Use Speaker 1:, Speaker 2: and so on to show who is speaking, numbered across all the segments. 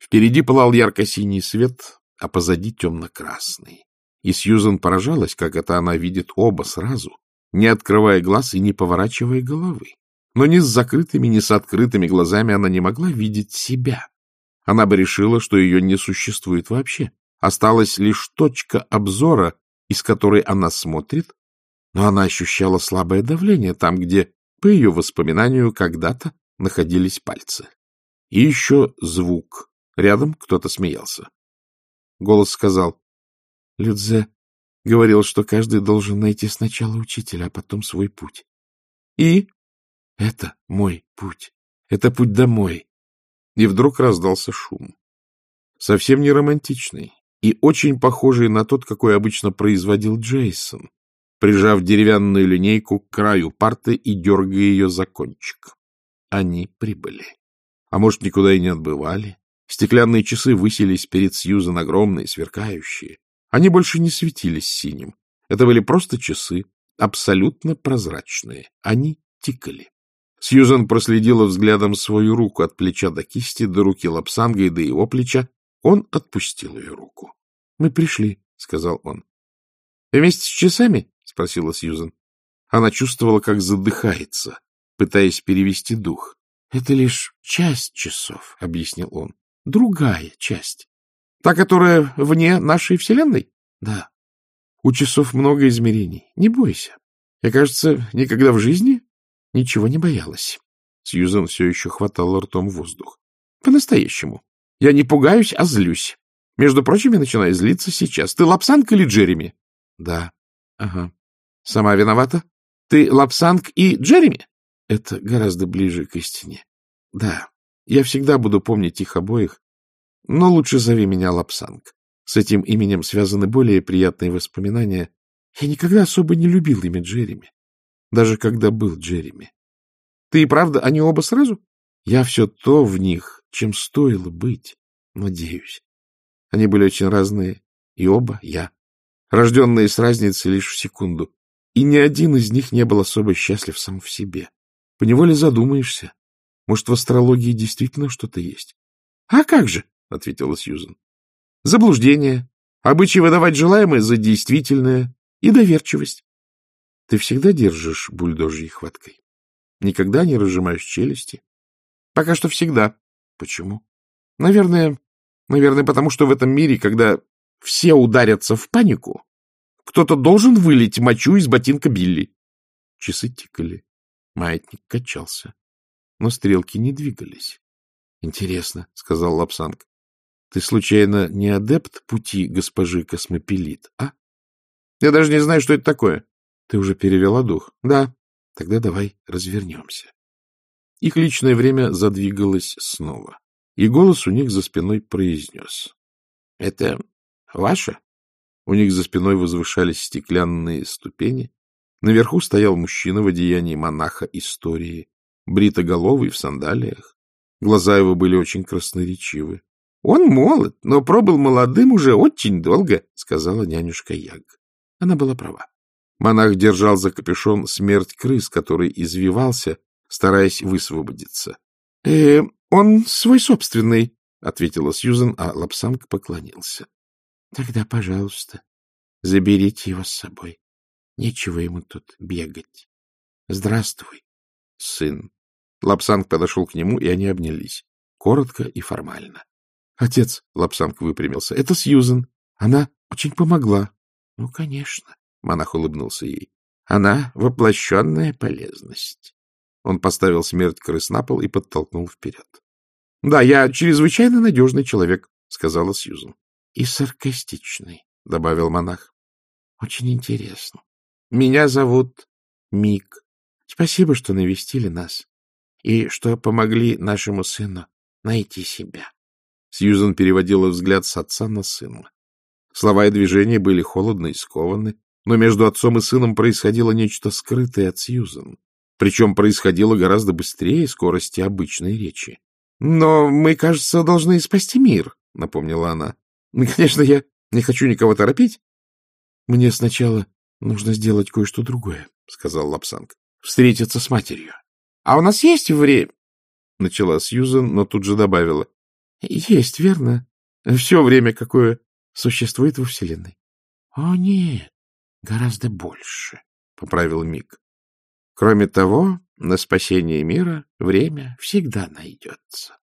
Speaker 1: Впереди пылал ярко-синий свет, а позади темно-красный. И Сьюзен поражалась, как это она видит оба сразу, не открывая глаз и не поворачивая головы. Но ни с закрытыми, ни с открытыми глазами она не могла видеть себя. Она бы решила, что ее не существует вообще. Осталась лишь точка обзора, из которой она смотрит, но она ощущала слабое давление там, где, по ее воспоминанию, когда-то находились пальцы. И еще звук. Рядом кто-то смеялся. Голос сказал, — Людзе говорил, что каждый должен найти сначала учителя, а потом свой путь. И это мой путь. Это путь домой. И вдруг раздался шум. Совсем не романтичный и очень похожий на тот, какой обычно производил Джейсон, прижав деревянную линейку к краю парты и дергая ее за кончик. Они прибыли. А может, никуда и не отбывали? Стеклянные часы высились перед Сьюзан огромные, сверкающие. Они больше не светились синим. Это были просто часы, абсолютно прозрачные. Они тикали. Сьюзан проследила взглядом свою руку от плеча до кисти, до руки Лапсанга и до его плеча. Он отпустил ее руку. — Мы пришли, — сказал он. — Вместе с часами? — спросила Сьюзан. Она чувствовала, как задыхается, пытаясь перевести дух. — Это лишь часть часов, — объяснил он. — Другая часть. — Та, которая вне нашей Вселенной? — Да. У часов много измерений. Не бойся. Я, кажется, никогда в жизни ничего не боялась. Сьюзен все еще хватала ртом воздух. — По-настоящему. Я не пугаюсь, а злюсь. Между прочим, я начинаю злиться сейчас. Ты Лапсанг или Джереми? — Да. — Ага. — Сама виновата? Ты Лобсанг и Джереми? — Это гораздо ближе к истине. — Да. Я всегда буду помнить их обоих. Но лучше зови меня Лобсанг. С этим именем связаны более приятные воспоминания. Я никогда особо не любил имя Джереми даже когда был Джереми. Ты и правда, они оба сразу? Я все то в них, чем стоило быть, надеюсь. Они были очень разные, и оба я, рожденные с разницей лишь в секунду, и ни один из них не был особо счастлив сам в себе. Поневоле задумаешься, может, в астрологии действительно что-то есть? — А как же, — ответила Сьюзен. — Заблуждение, обычай выдавать желаемое за действительное и доверчивость. Ты всегда держишь бульдожьей хваткой? Никогда не разжимаешь челюсти? Пока что всегда. Почему? Наверное, наверное, потому что в этом мире, когда все ударятся в панику, кто-то должен вылить мочу из ботинка Билли. Часы тикали. Маятник качался. Но стрелки не двигались. — Интересно, — сказал Лапсанг. — Ты, случайно, не адепт пути госпожи Космопелит, а? — Я даже не знаю, что это такое. Ты уже перевела дух? Да. Тогда давай развернемся. Их личное время задвигалось снова, и голос у них за спиной произнес. — Это ваше? У них за спиной возвышались стеклянные ступени. Наверху стоял мужчина в одеянии монаха истории, бритоголовый в сандалиях. Глаза его были очень красноречивы. — Он молод, но пробыл молодым уже очень долго, — сказала нянюшка Яг. Она была права. Монах держал за капюшон смерть крыс, который извивался, стараясь высвободиться. — Э, он свой собственный, — ответила Сьюзен, а Лобсанг поклонился. — Тогда, пожалуйста, заберите его с собой. Нечего ему тут бегать. Здравствуй, сын. Лобсанг подошел к нему, и они обнялись. Коротко и формально. — Отец, — Лобсанг выпрямился, — это Сьюзен. Она очень помогла. — Ну, конечно. Монах улыбнулся ей. — Она воплощенная полезность. Он поставил смерть крыс на пол и подтолкнул вперед. — Да, я чрезвычайно надежный человек, — сказала Сьюзан. — И саркастичный, — добавил монах. — Очень интересно. Меня зовут Мик. Спасибо, что навестили нас и что помогли нашему сыну найти себя. Сьюзан переводила взгляд с отца на сына. Слова и движения были холодны и скованы, но между отцом и сыном происходило нечто скрытое от Сьюзен. Причем происходило гораздо быстрее скорости обычной речи. — Но мы, кажется, должны спасти мир, — напомнила она. — Конечно, я не хочу никого торопить. — Мне сначала нужно сделать кое-что другое, — сказал Лапсанг. — Встретиться с матерью. — А у нас есть время? — начала Сьюзен, но тут же добавила. — Есть, верно. Все время, какое существует во Вселенной. — О, нет, гораздо больше, — поправил Мик. Кроме того, на спасение мира время всегда найдется.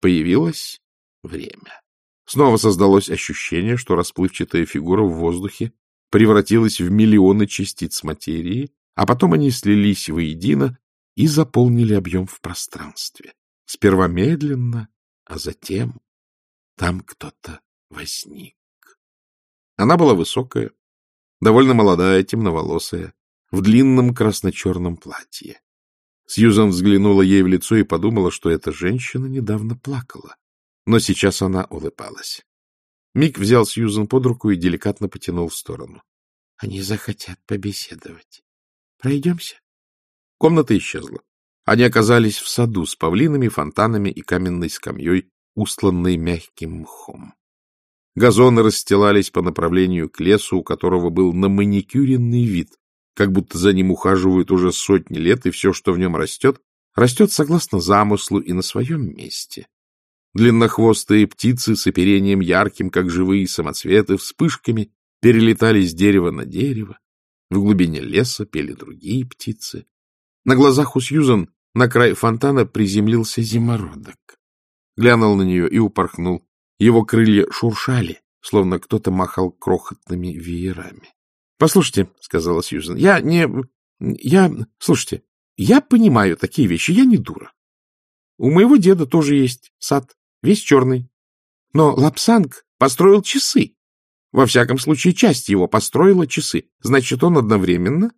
Speaker 1: Появилось время. Снова создалось ощущение, что расплывчатая фигура в воздухе превратилась в миллионы частиц материи, а потом они слились воедино и заполнили объем в пространстве. Сперва медленно, а затем там кто-то возник. Она была высокая, довольно молодая, темноволосая, в длинном красно-черном платье. Сьюзан взглянула ей в лицо и подумала, что эта женщина недавно плакала. Но сейчас она улыбалась. Мик взял Сьюзан под руку и деликатно потянул в сторону. — Они захотят побеседовать. Пройдемся. Комната исчезла. Они оказались в саду с павлинами, фонтанами и каменной скамьей, устланной мягким мхом. Газоны расстилались по направлению к лесу, у которого был наманикюренный вид, как будто за ним ухаживают уже сотни лет, и все, что в нем растет, растет согласно замыслу и на своем месте. Длиннохвостые птицы с оперением ярким, как живые самоцветы, вспышками перелетали с дерева на дерево. В глубине леса пели другие птицы. На глазах у Сьюзан на край фонтана приземлился зимородок. Глянул на нее и упорхнул. Его крылья шуршали, словно кто-то махал крохотными веерами. — Послушайте, — сказала Сьюзан, — я не... Я... Слушайте, я понимаю такие вещи, я не дура. У моего деда тоже есть сад, весь черный. Но Лапсанг построил часы. Во всяком случае, часть его построила часы. Значит, он одновременно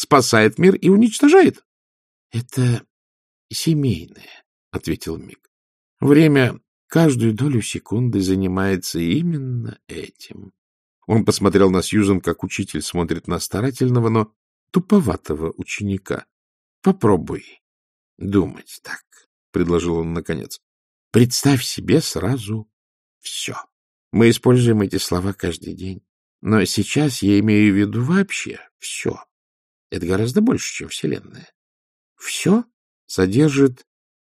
Speaker 1: спасает мир и уничтожает. — Это семейное, — ответил Мик. — Время каждую долю секунды занимается именно этим. Он посмотрел на Сьюзен, как учитель смотрит на старательного, но туповатого ученика. — Попробуй думать так, — предложил он наконец. — Представь себе сразу все. Мы используем эти слова каждый день. Но сейчас я имею в виду вообще все. Это гораздо больше, чем Вселенная. Все содержит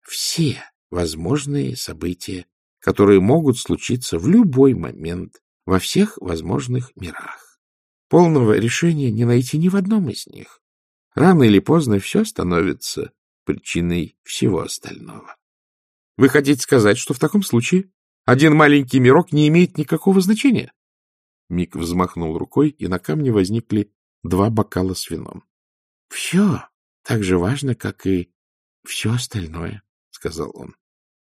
Speaker 1: все возможные события, которые могут случиться в любой момент во всех возможных мирах. Полного решения не найти ни в одном из них. Рано или поздно все становится причиной всего остального. Вы хотите сказать, что в таком случае один маленький мирок не имеет никакого значения? Мик взмахнул рукой, и на камне возникли два бокала с вином. — Все так же важно, как и все остальное, — сказал он.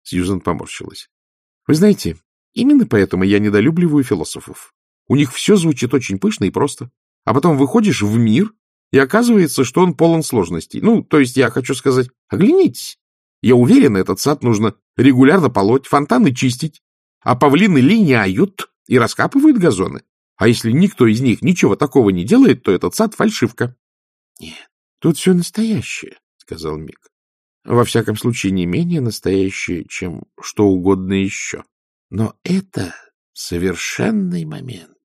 Speaker 1: Сьюзан поморщилась. — Вы знаете, именно поэтому я недолюбливаю философов. У них все звучит очень пышно и просто. А потом выходишь в мир, и оказывается, что он полон сложностей. Ну, то есть я хочу сказать, оглянитесь. Я уверен, этот сад нужно регулярно полоть, фонтаны чистить, а павлины линяют и раскапывают газоны. А если никто из них ничего такого не делает, то этот сад — фальшивка. — Нет, тут все настоящее, — сказал Мик. — Во всяком случае, не менее настоящее, чем что угодно еще. Но это совершенный момент.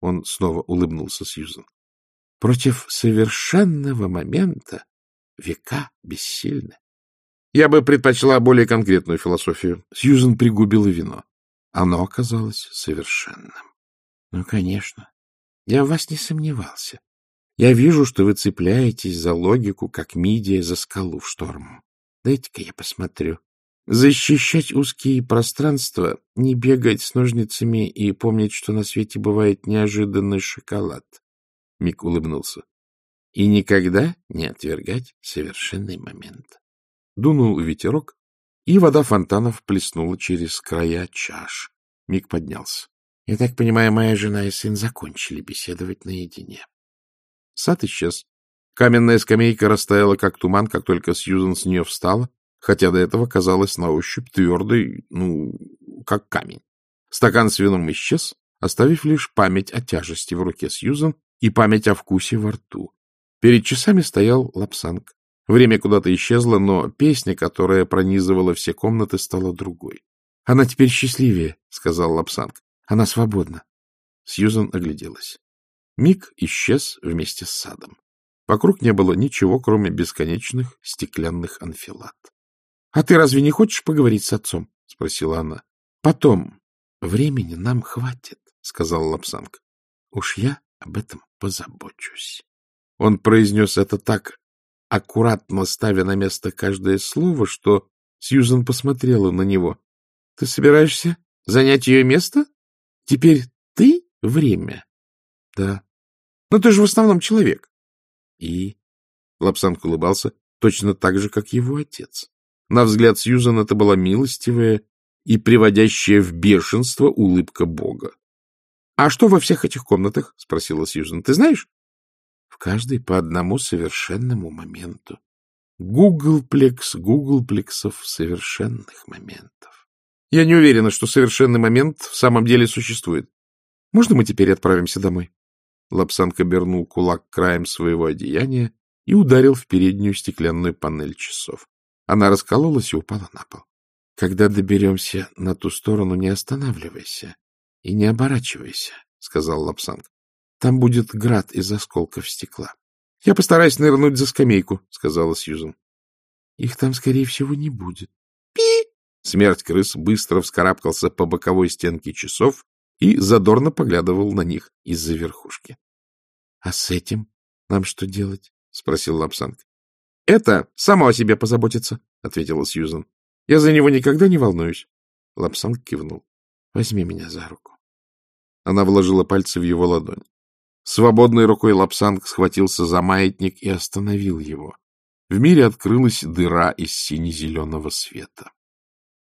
Speaker 1: Он снова улыбнулся Сьюзен. Против совершенного момента века бессильны. Я бы предпочла более конкретную философию. Сьюзен пригубила вино. Оно оказалось совершенным. Ну, конечно. Я в вас не сомневался. Я вижу, что вы цепляетесь за логику, как мидия за скалу в шторм. Дайте-ка я посмотрю. Защищать узкие пространства, не бегать с ножницами и помнить, что на свете бывает неожиданный шоколад. Мик улыбнулся. И никогда не отвергать совершенный момент. Дунул ветерок, и вода фонтанов плеснула через края чаш. Мик поднялся. — Я так понимаю, моя жена и сын закончили беседовать наедине. Сад исчез. Каменная скамейка растаяла, как туман, как только Сьюзан с нее встала, хотя до этого казалась на ощупь твердой, ну, как камень. Стакан с вином исчез, оставив лишь память о тяжести в руке Сьюзан и память о вкусе во рту. Перед часами стоял лапсанг. Время куда-то исчезло, но песня, которая пронизывала все комнаты, стала другой. — Она теперь счастливее, — сказал Лапсанг. — Она свободна. Сьюзан огляделась. Миг исчез вместе с садом. Вокруг не было ничего, кроме бесконечных стеклянных анфилат. — А ты разве не хочешь поговорить с отцом? — спросила она. — Потом. Времени нам хватит, — сказал Лапсанг. — Уж я об этом позабочусь. Он произнес это так аккуратно ставя на место каждое слово, что Сьюзен посмотрела на него. — Ты собираешься занять ее место? Теперь ты время? — Да. — Но ты же в основном человек. — И? Лапсанг улыбался точно так же, как его отец. На взгляд Сьюзен это была милостивая и приводящая в бешенство улыбка Бога. — А что во всех этих комнатах? — спросила Сьюзен. — Ты знаешь? в каждой по одному совершенному моменту. Гуглплекс гуглплексов совершенных моментов. Я не уверена, что совершенный момент в самом деле существует. Можно мы теперь отправимся домой? Лобсанг обернул кулак краем своего одеяния и ударил в переднюю стеклянную панель часов. Она раскололась и упала на пол. Когда доберемся на ту сторону, не останавливайся и не оборачивайся, — сказал Лобсанг. Там будет град из осколков стекла. — Я постараюсь нырнуть за скамейку, — сказала Сьюзен. — Их там, скорее всего, не будет. Смерть крыс быстро вскарабкался по боковой стенке часов и задорно поглядывал на них из-за верхушки. — А с этим нам что делать? — спросил Лобсанг. — Это само о себе позаботится, — ответила Сьюзен. — Я за него никогда не волнуюсь. Лобсанг кивнул. — Возьми меня за руку. Она вложила пальцы в его ладонь. Свободной рукой Лобсанг схватился за маятник и остановил его. В мире открылась дыра из сине-зеленого света.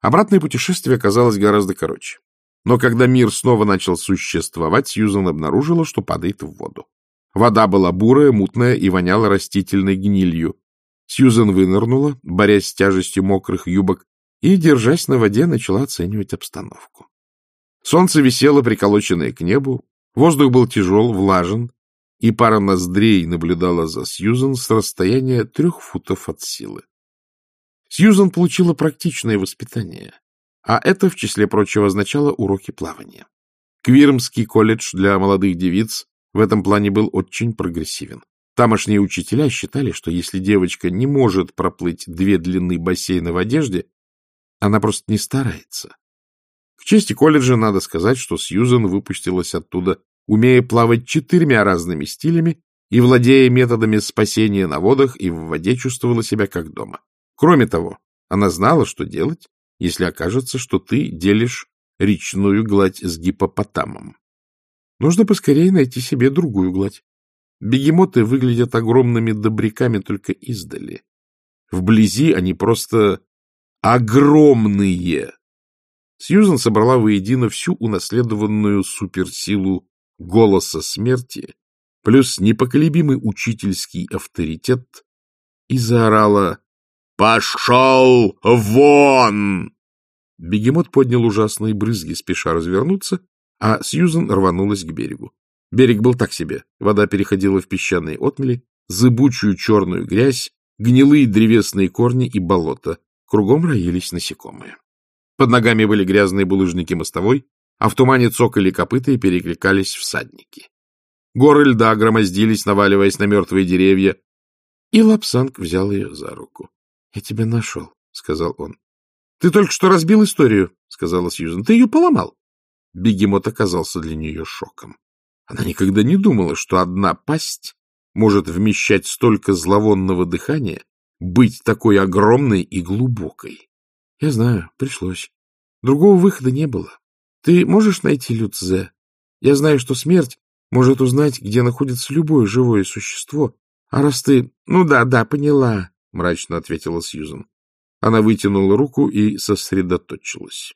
Speaker 1: Обратное путешествие оказалось гораздо короче. Но когда мир снова начал существовать, Сьюзан обнаружила, что падает в воду. Вода была бурая, мутная и воняла растительной гнилью. Сьюзан вынырнула, борясь с тяжестью мокрых юбок, и, держась на воде, начала оценивать обстановку. Солнце висело, приколоченное к небу, Воздух был тяжел, влажен, и пара ноздрей наблюдала за Сьюзен с расстояния трех футов от силы. Сьюзен получила практичное воспитание, а это, в числе прочего, означало уроки плавания. Квирмский колледж для молодых девиц в этом плане был очень прогрессивен. Тамошние учителя считали, что если девочка не может проплыть две длины бассейна в одежде, она просто не старается. К чести колледжа надо сказать, что Сьюзен выпустилась оттуда, умея плавать четырьмя разными стилями и владея методами спасения на водах и в воде чувствовала себя как дома. Кроме того, она знала, что делать, если окажется, что ты делишь речную гладь с гипопотамом. Нужно поскорее найти себе другую гладь. Бегемоты выглядят огромными добряками только издали. Вблизи они просто огромные, Сьюзен собрала воедино всю унаследованную суперсилу голоса смерти плюс непоколебимый учительский авторитет и заорала «Пошел вон!». Бегемот поднял ужасные брызги, спеша развернуться, а Сьюзен рванулась к берегу. Берег был так себе. Вода переходила в песчаные отмели, зыбучую черную грязь, гнилые древесные корни и болото. Кругом роились насекомые. Под ногами были грязные булыжники мостовой, а в тумане цокали копыта и перекликались всадники. Горы льда громоздились, наваливаясь на мертвые деревья, и Лапсанг взял ее за руку. — Я тебя нашел, — сказал он. — Ты только что разбил историю, — сказала Сьюзен. — Ты ее поломал. Бегемот оказался для нее шоком. Она никогда не думала, что одна пасть может вмещать столько зловонного дыхания, быть такой огромной и глубокой. — Я знаю, пришлось. Другого выхода не было. Ты можешь найти Люцзе? Я знаю, что смерть может узнать, где находится любое живое существо. А раз ты... — Ну да, да, поняла, — мрачно ответила Сьюзан. Она вытянула руку и сосредоточилась.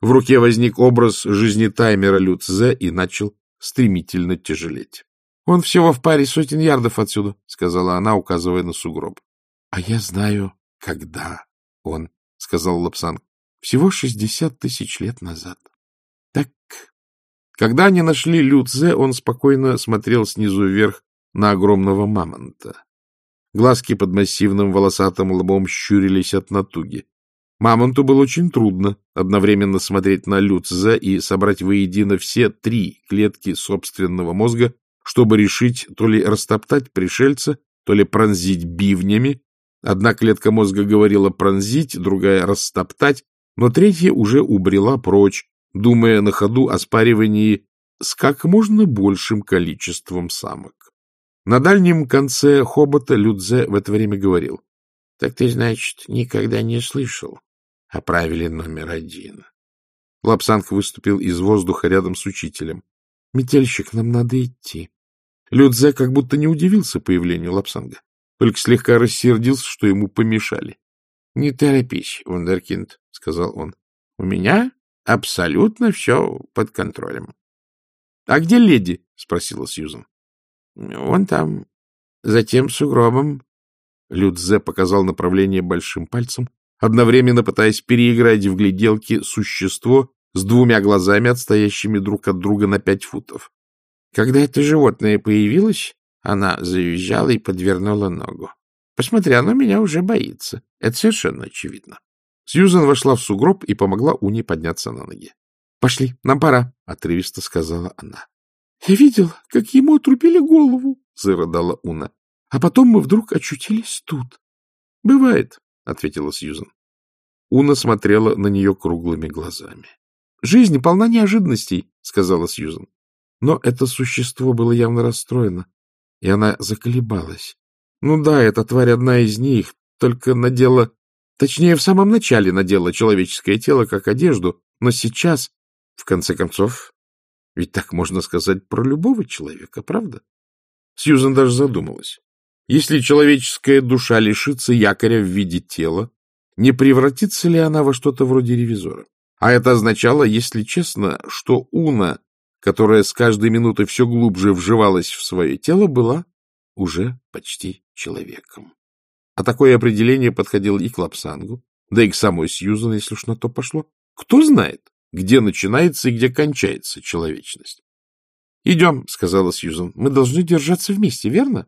Speaker 1: В руке возник образ жизни таймера Люцзе и начал стремительно тяжелеть. — Он всего в паре сотен ярдов отсюда, — сказала она, указывая на сугроб. — А я знаю, когда он — сказал Лапсанг. — Всего шестьдесят тысяч лет назад. Так. Когда они нашли Люцзе, он спокойно смотрел снизу вверх на огромного мамонта. Глазки под массивным волосатым лбом щурились от натуги. Мамонту было очень трудно одновременно смотреть на Люцзе и собрать воедино все три клетки собственного мозга, чтобы решить то ли растоптать пришельца, то ли пронзить бивнями, Одна клетка мозга говорила пронзить, другая — растоптать, но третья уже убрела прочь, думая на ходу о спаривании с как можно большим количеством самок. На дальнем конце хобота Людзе в это время говорил. — Так ты, значит, никогда не слышал о правиле номер один. Лапсанг выступил из воздуха рядом с учителем. — Метельщик, нам надо идти. Людзе как будто не удивился появлению Лапсанга, только слегка рассердился, что ему помешали. — Не торопись, вундеркинд, — сказал он. — У меня абсолютно все под контролем. — А где леди? — спросила Сьюзан. — Вон там, за тем сугробом. Людзе показал направление большим пальцем, одновременно пытаясь переиграть в гляделке существо с двумя глазами, отстоящими друг от друга на пять футов. Когда это животное появилось, она завизжала и подвернула ногу. Посмотри, оно меня уже боится. Это совершенно очевидно. Сьюзан вошла в сугроб и помогла Уне подняться на ноги. — Пошли, нам пора, — отрывисто сказала она. — Я видел, как ему отрубили голову, — зарыдала Уна. — А потом мы вдруг очутились тут. — Бывает, — ответила Сьюзан. Уна смотрела на нее круглыми глазами. — Жизнь полна неожиданностей, — сказала Сьюзан. Но это существо было явно расстроено, и она заколебалась. Ну да, эта тварь одна из них, только надела... Точнее, в самом начале надела человеческое тело как одежду, но сейчас, в конце концов, ведь так можно сказать про любого человека, правда? Сьюзен даже задумалась. Если человеческая душа лишится якоря в виде тела, не превратится ли она во что-то вроде ревизора? А это означало, если честно, что Уна которая с каждой минутой все глубже вживалась в свое тело, была уже почти человеком. А такое определение подходило и к Лапсангу, да и к самой Сьюзан, если уж на то пошло. Кто знает, где начинается и где кончается человечность. — Идем, — сказала Сьюзан. — Мы должны держаться вместе, верно?